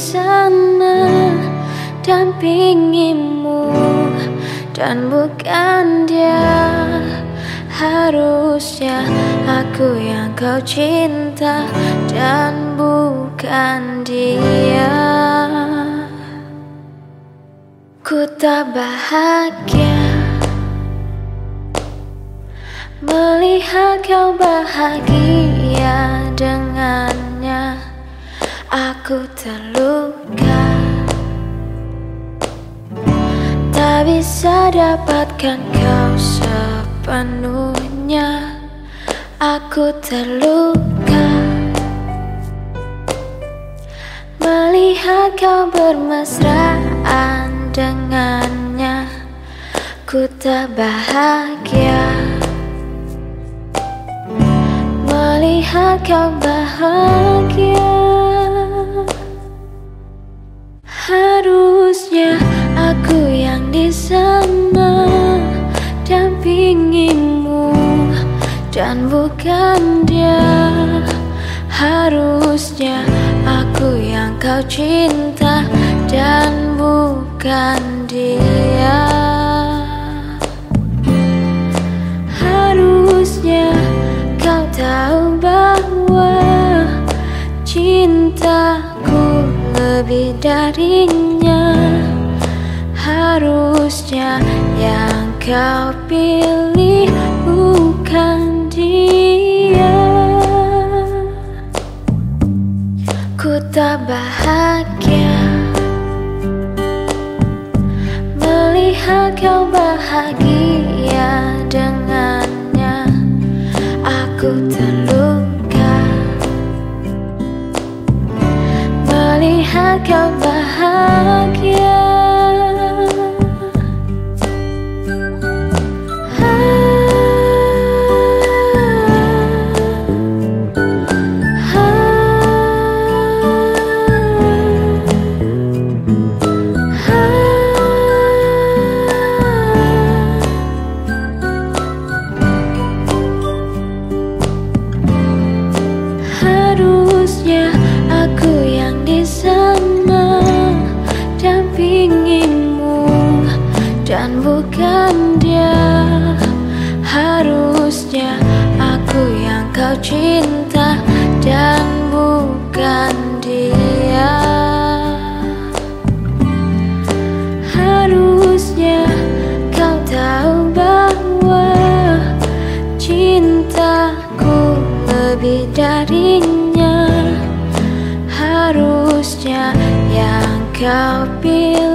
sana dampingimu dan bukan dia. Harusnya aku yang kau cinta dan bukan dia. Ku tak bahagia melihat kau bahagia dengannya aku terluka. Tak bisa dapatkan kau sepenuhnya. Aku terluka. Melihat kau bermesraan dengannya Ku tak bahagia. Melihat kau bahagia Harusnya aku yang di sana dampingimu dan bukan dia. Harusnya aku yang kau cinta dan bukan dia. Harusnya kau tahu bahwa cintaku lebih darinya. Harusnya yang kau pilih bukan dia. Ku tak bahagia Melihat kau bahagia dengannya. Aku terluka Melihat kau bahagia bukan dia. Harusnya aku yang kau cinta dan bukan dia. Harusnya kau tahu bahwa cintaku lebih darinya Harusnya yang kau pilih